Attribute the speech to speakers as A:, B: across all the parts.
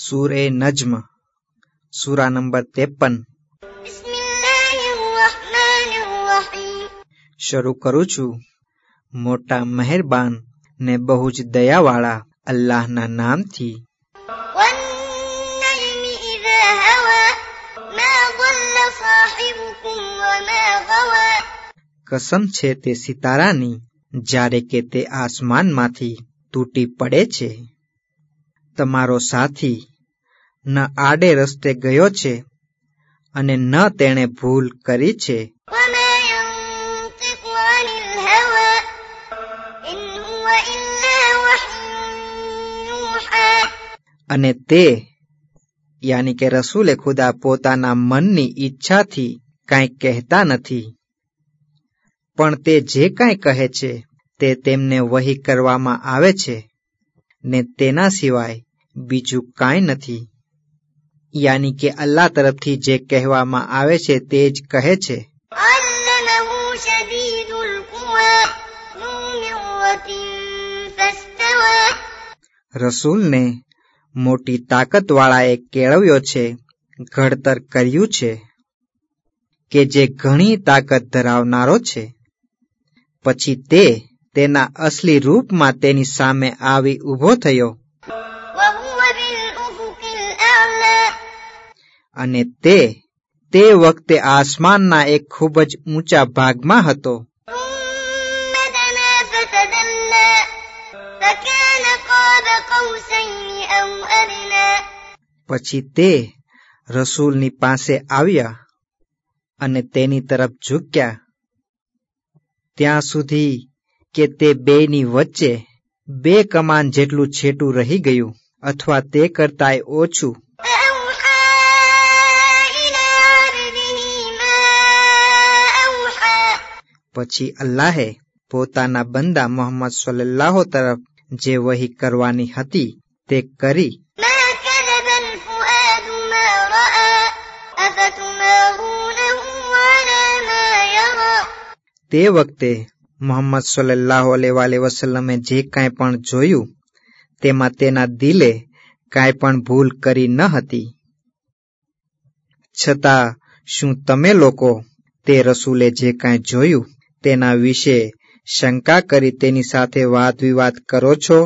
A: સુર એ નજમ સુરા નંબર ત્રેપન શરૂ કરું છું મોટા મહેરબાન ને બહુ જ દયાવાળા અલ્લાહના નામથી કસમ છે તે સિતારાની જ્યારે કે તે આસમાનમાંથી તૂટી પડે છે તમારો સાથી ન આડે રસ્તે ગયો છે અને ન તેણે ભૂલ કરી છે અને તે યાની કે રસૂલે ખુદા પોતાના મનની ઈચ્છાથી કાંઈ કહેતા નથી પણ તે જે કાંઈ કહે છે તે તેમને વહી કરવામાં આવે છે ને તેના સિવાય બીજું કાંઈ નથી યાની કે અલ્લાહ તરફથી જે કહેવામાં આવે છે તે જ કહે છે રસૂલને મોટી તાકતવાળાએ કેળવ્યો છે ઘડતર કર્યું છે કે જે ઘણી તાકત ધરાવનારો છે પછી તે તેના અસલી રૂપમાં તેની સામે આવી ઊભો થયો અને તે તે વખતે આસમાનના એક ખૂબ જ ઊંચા ભાગમાં હતો પછી તે રસૂલની પાસે આવ્યા અને તેની તરફ ઝૂક્યા ત્યાં સુધી કે તે બેની વચ્ચે બે કમાન જેટલું છેટું રહી ગયું અથવા તે કરતાંય ઓછું પછી અલ્લાહે પોતાના બંદા મોહમ્મદ સલ્લાહો તરફ જે વહી કરવાની હતી તે કરી તે વખતે મોહમ્મદ સોલ્લાહ અલેવાલે વસલમે જે કાંઈ પણ જોયું તેમાં તેના દિલે કાંઈ પણ ભૂલ કરી ન હતી છતાં શું તમે લોકો તે રસૂલે જે કાંઈ જોયું તેના વિશે શંકા કરી તેની સાથે વાદ વિવાદ કરો છો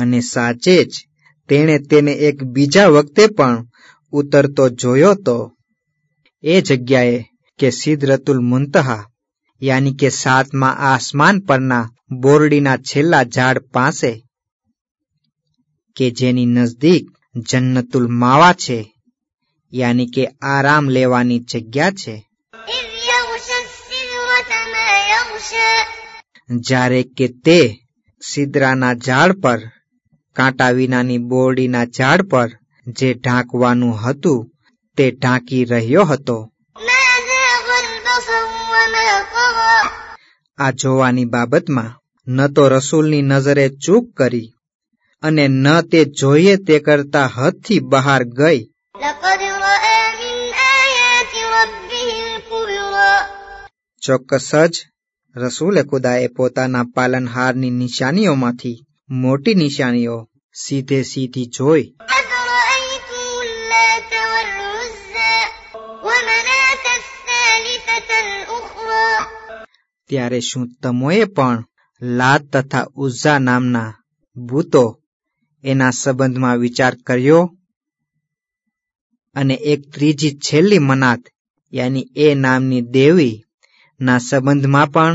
A: અને સાચે જ તેણે તેને એક બીજા વખતે પણ ઉતરતો જોયો તો એ જગ્યાએ કે સિદ્રતુલ મુંતહા યાની કે સાતમાં આસમાન પરના બોરડીના છેલ્લા ઝાડ પાસે કે જેની નજદીક જન્નતુલ માવા છે યાની કે આરામ લેવાની જગ્યા છે જ્યારે કે તે સિદ્રાના ઝાડ પર કાંટા વિનાની બોરડીના ઝાડ પર જે ઢાંકવાનું હતું તે ઢાંકી રહ્યો હતો આ જોવાની બાબતમાં ન તો રસૂલની નજરે ચૂક કરી અને ન તે જોઈએ તે કરતા હદથી બહાર ગઈ ચોક્કસ જ રસૂલે ખુદાએ પોતાના પાલનહારની નિશાનીઓમાંથી મોટી નિશાનીઓ સીધે સીધી જોઈ ત્યારે શું તમોએ પણ લાત તથા ઉઝા નામના ભૂતો એના સંબંધમાં વિચાર કર્યો અને એક ત્રીજી છેલ્લી મનાત યાની એ નામની દેવી ના સંબંધમાં પણ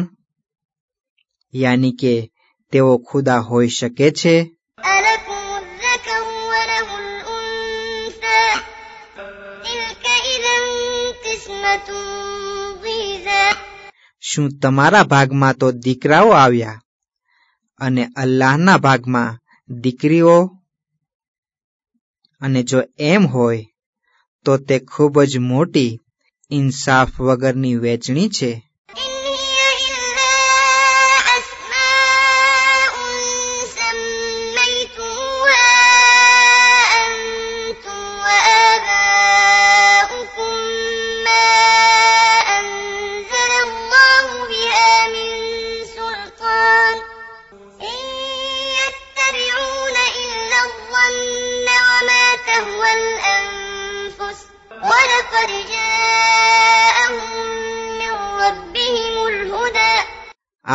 A: યાની કે તેઓ ખુદા હોઈ શકે છે શું તમારા ભાગમાં તો દીકરાઓ આવ્યા અને અલ્લાહના ભાગમાં દીકરીઓ અને જો એમ હોય તો તે ખૂબ જ મોટી ઇન્સાફ વગરની વેચણી છે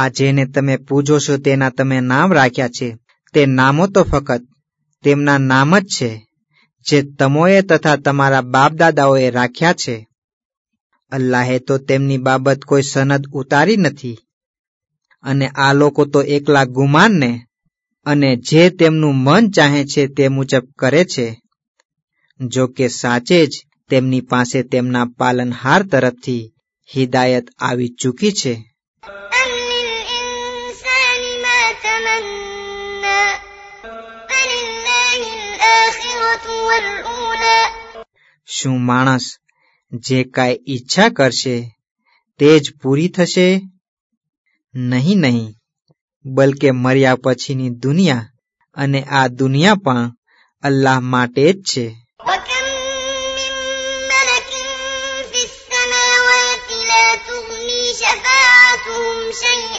A: આ જેને તમે પૂજો છો તેના તમે નામ રાખ્યા છે તે નામો તો ફક્ત તેમના નામ જ છે જે તમોએ તથા તમારા બાપદાદાઓએ રાખ્યા છે અલ્લાહે તો તેમની બાબત કોઈ સનદ ઉતારી નથી અને આ લોકો તો એકલા ગુમાનને અને જે તેમનું મન ચાહે છે તે મુજબ કરે છે જો કે સાચે જ તેમની પાસે તેમના પાલનહાર તરફથી હિદાયત આવી ચૂકી છે શું માણસ જે કાંઈ ઈચ્છા કરશે તે જ પૂરી થશે નહીં નહીં બલકે મર્યા પછીની દુનિયા અને આ દુનિયા પણ અલ્લાહ માટે જ છે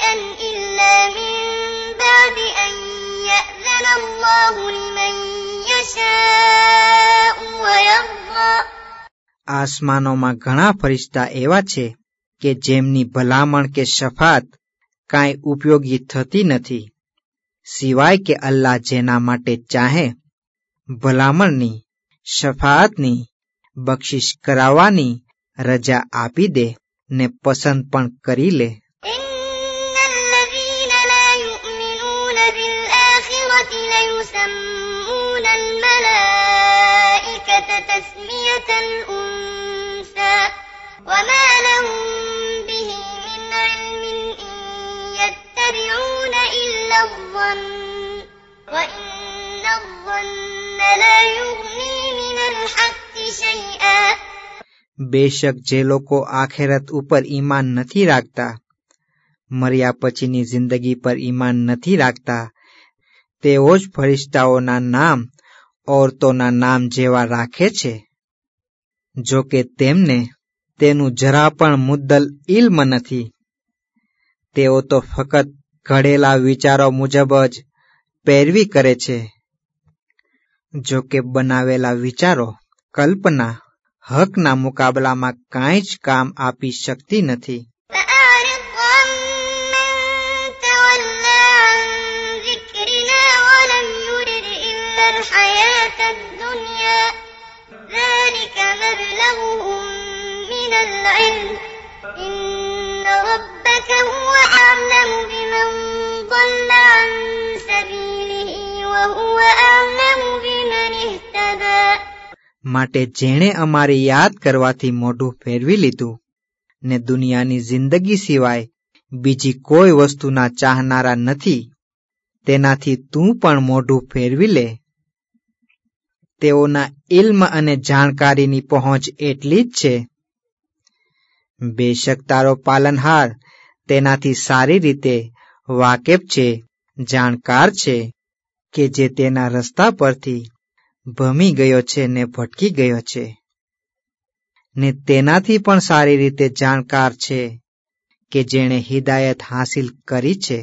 B: إلا من بعد أن يأذن الله لمن
A: આસમાનોમાં ઘણા ફરિશ્તા એવા છે કે જેમની ભલામણ કે શફાત કાંઈ ઉપયોગી થતી નથી સિવાય કે અલ્લાહ જેના માટે ચાહે ભલામણની શફાતની બક્ષિશ કરાવવાની રજા આપી દે ને પસંદ પણ કરી લે
B: ليسمون الملائكة تسمية الأنثى وما لهم به من علم إن يتبعون إلا الظن وإن الظن لا يغني من الحق شيئا
A: બેશક જે લોકો આખેરત ઉપર ઈમાન નથી રાખતા મર્યા પછીની જિંદગી પર ઈમાન નથી રાખતા તેઓ જ ફરિશ્તાઓના નામ ઔરતોના નામ જેવા રાખે છે જો કે તેમને તેનું જરા પણ મુદ્દલ ઇલ્મ નથી તેઓ તો ફક્ત ઘડેલા વિચારો મુજબ જ પેરવી કરે છે જો કે બનાવેલા વિચારો કલ્પના હકના મુકાબલામાં કાંઈ જ કામ આપી શકતી નથી
B: الحياة الدنيا ذلك مبلغهم من العلم إن ربك هو أعلم بمن ضل عن سبيله وهو أعلم بمن اهتدى
A: માટે જેણે અમારી યાદ કરવાથી મોઢું ફેરવી લીધું ને દુનિયાની જિંદગી સિવાય બીજી કોઈ વસ્તુના ચાહનારા નથી તેનાથી તું પણ મોઢું ફેરવી લે તેઓના ઇલ્મ અને જાણકારીની પહોંચ એટલી જ છે બેશક તારો પાલનહાર તેનાથી સારી રીતે વાકેફ છે જાણકાર છે કે જે તેના રસ્તા પરથી ભમી ગયો છે ને ભટકી ગયો છે ને તેનાથી પણ સારી રીતે જાણકાર છે કે જેણે હિદાયત હાંસિલ કરી છે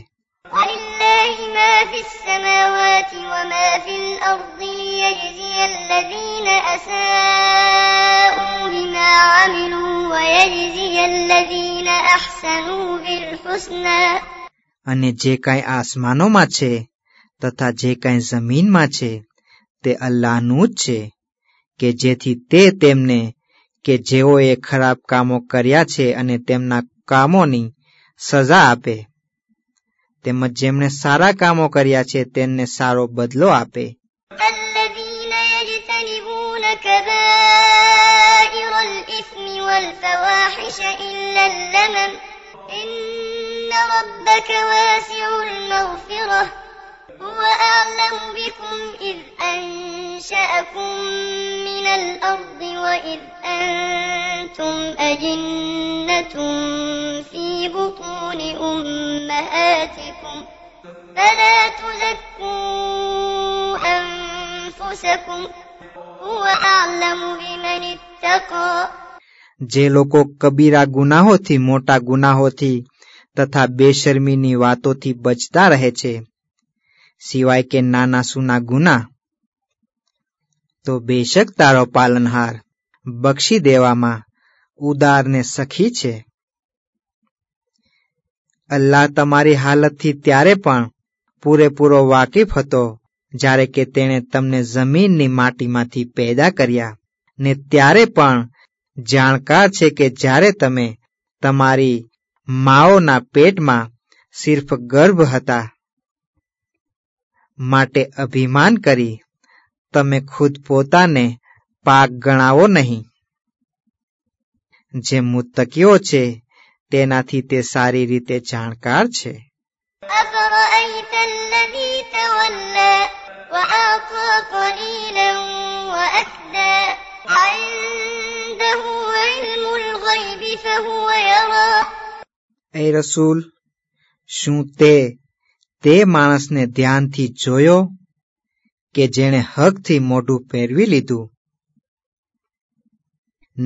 B: وعملوا ويجزي الذين أحسنوا بالحسنى
A: અને જે કાંઈ આસમાનોમાં છે તથા જે કાંઈ જમીનમાં છે તે અલ્લાહનું જ છે કે જેથી તે તેમને કે જેઓએ ખરાબ કામો કર્યા છે અને તેમના કામોની સજા આપે તેમજ જેમણે સારા કામો કર્યા છે તેમને સારો બદલો આપે
B: يخشى إلا اللمم إن ربك واسع المغفرة هو أعلم بكم إذ أنشأكم من الأرض وإذ أنتم أجنة في بطون أمهاتكم فلا تزكوا أنفسكم هو أعلم بمن اتقى
A: જે લોકો કબીરા ગુનાહોથી મોટા ગુનાહોથી તથા બેશરમીની વાતોથી બચતા રહે છે સિવાય કે નાના સુના ગુના તો બેશક તારો પાલનહાર બક્ષી દેવામાં ઉદારને સખી છે અલ્લાહ તમારી હાલતથી ત્યારે પણ પૂરેપૂરો વાકેફ હતો જ્યારે કે તેણે તમને જમીનની માટીમાંથી પેદા કર્યા ને ત્યારે પણ જાણકાર છે કે જ્યારે તમે તમારી માઓના પેટમાં સિર્ફ ગર્ભ હતા માટે અભિમાન કરી તમે ખુદ પોતાને પાક ગણાવો નહીં જે મુત્તકીઓ છે તેનાથી તે સારી રીતે જાણકાર છે
B: وأعطى قليلا عنده علم الغيب فهو يرى
A: اے رسول શું તે તે માણસને ધ્યાનથી જોયો કે જેણે હકથી મોઢું ફેરવી લીધું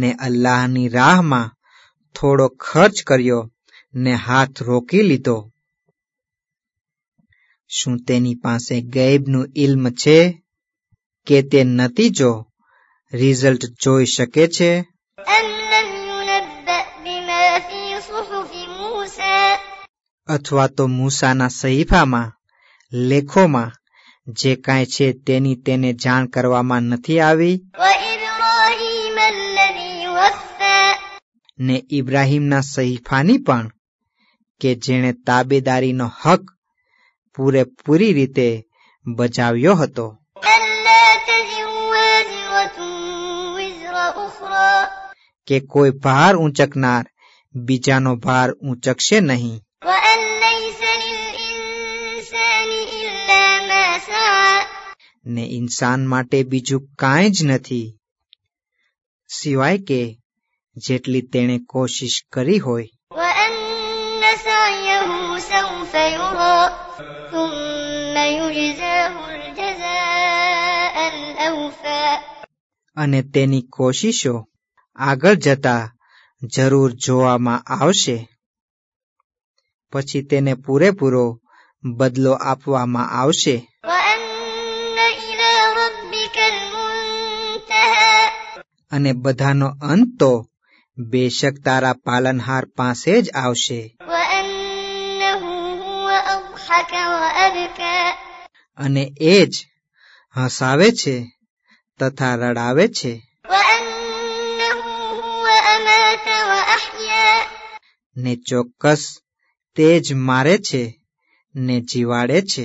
A: ને અલ્લાહની રાહમાં થોડો ખર્ચ કર્યો ને હાથ રોકી લીધો શું તેની પાસે ગૈબનું ઇલ્મ છે કે તે નથી જો રિઝલ્ટ જોઈ શકે છે અથવા તો મૂસાના સહીફામાં લેખોમાં જે કાંઈ છે તેની તેને જાણ કરવામાં નથી આવી ને ઇબ્રાહીમના સહીફાની પણ કે જેણે તાબેદારીનો હક પૂરેપૂરી રીતે બજાવ્યો હતો કે કોઈ ભાર ઊંચકનાર બીજાનો ભાર ઊંચકશે
B: નહીં
A: ને ઇન્સાન માટે બીજું કાંઈ જ નથી સિવાય કે જેટલી તેણે કોશિશ કરી હોય અને તેની કોશિશો આગળ જતા જરૂર જોવામાં આવશે પછી તેને પૂરેપૂરો બદલો આપવામાં આવશે અને બધાનો અંત તો બેશક તારા પાલનહાર પાસે જ આવશે અને એ જ હસાવે છે તથા રડાવે છે ને ચોક્કસ તે જ મારે છે ને જીવાડે છે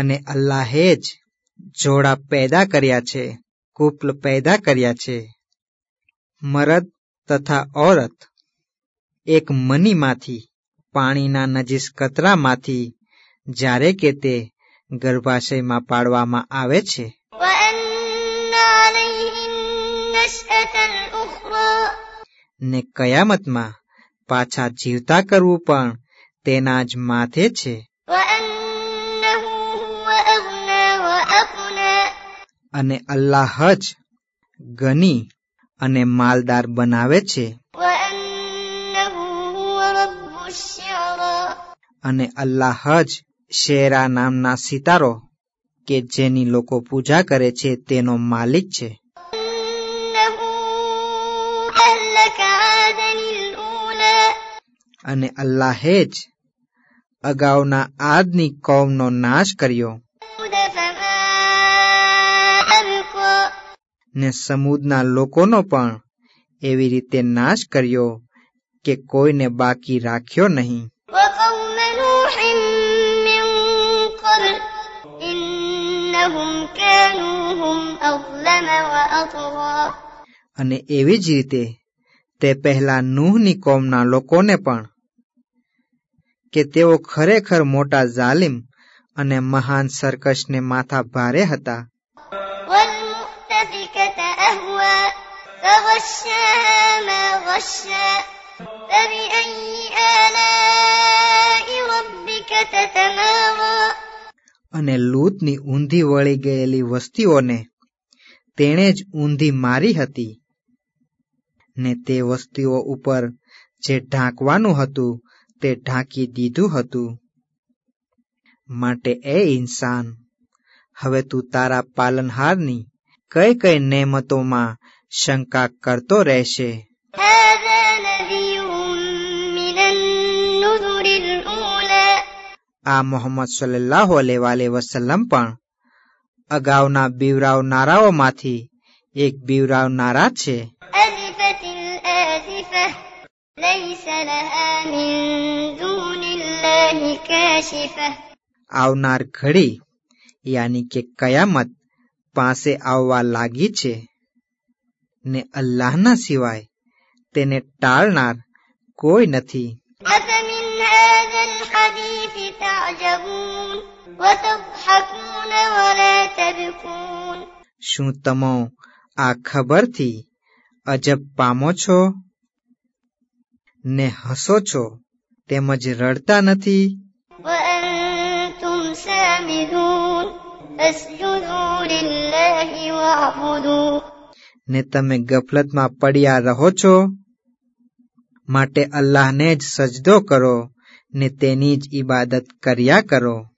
A: અને અલ્લાહે જ જોડા પેદા કર્યા છે કુપલ પેદા કર્યા છે મરદ તથા ઔરત એક મનીમાંથી પાણીના નજીસ કતરામાંથી જ્યારે કે તે ગર્ભાશયમાં પાડવામાં આવે છે ને કયામતમાં પાછા જીવતા કરવું પણ તેના જ માથે છે અને અલ્લાહ જ ગની અને માલદાર બનાવે છે અને અલ્લાહ જ શેરા નામના સિતારો કે જેની લોકો પૂજા કરે છે તેનો માલિક છે અને અલ્લાહે જ અગાઉના આદની કૌમનો નાશ કર્યો ને સમૂદના લોકોનો પણ એવી રીતે નાશ કર્યો કે કોઈને બાકી રાખ્યો નહીં અને એવી જ રીતે તે પહેલા નૂહની કોમના લોકોને પણ કે તેઓ ખરેખર મોટા જાલિમ અને મહાન સરકશને માથા ભારે હતા
B: فغشاها فبأي آلاء ربك تتمارى
A: અને લૂતની ઊંધી વળી ગયેલી વસ્તીઓને તેણે જ ઊંધી મારી હતી ને તે વસ્તીઓ ઉપર જે ઢાંકવાનું હતું તે ઢાંકી દીધું હતું માટે એ ઇન્સાન હવે તું તારા પાલનહારની કઈ કઈ નેમતોમાં શંકા કરતો રહેશે આ મોહમ્મદ સલ્લાહ અલેવાલે વસલ્લમ પણ અગાઉના બીવરાવનારાઓમાંથી એક બીવરાવનારા છે આવનાર ઘડી યાની કે કયામત પાસે આવવા લાગી છે ને અલ્લાહના સિવાય તેને ટાળનાર કોઈ નથી શું તમો આ ખબરથી અજબ પામો છો ને હસો છો તેમજ રડતા નથી ને તમે ગફલતમાં પડ્યા રહો છો માટે અલ્લાહને જ સજદો કરો ને તેની જ ઈબાદત કર્યા કરો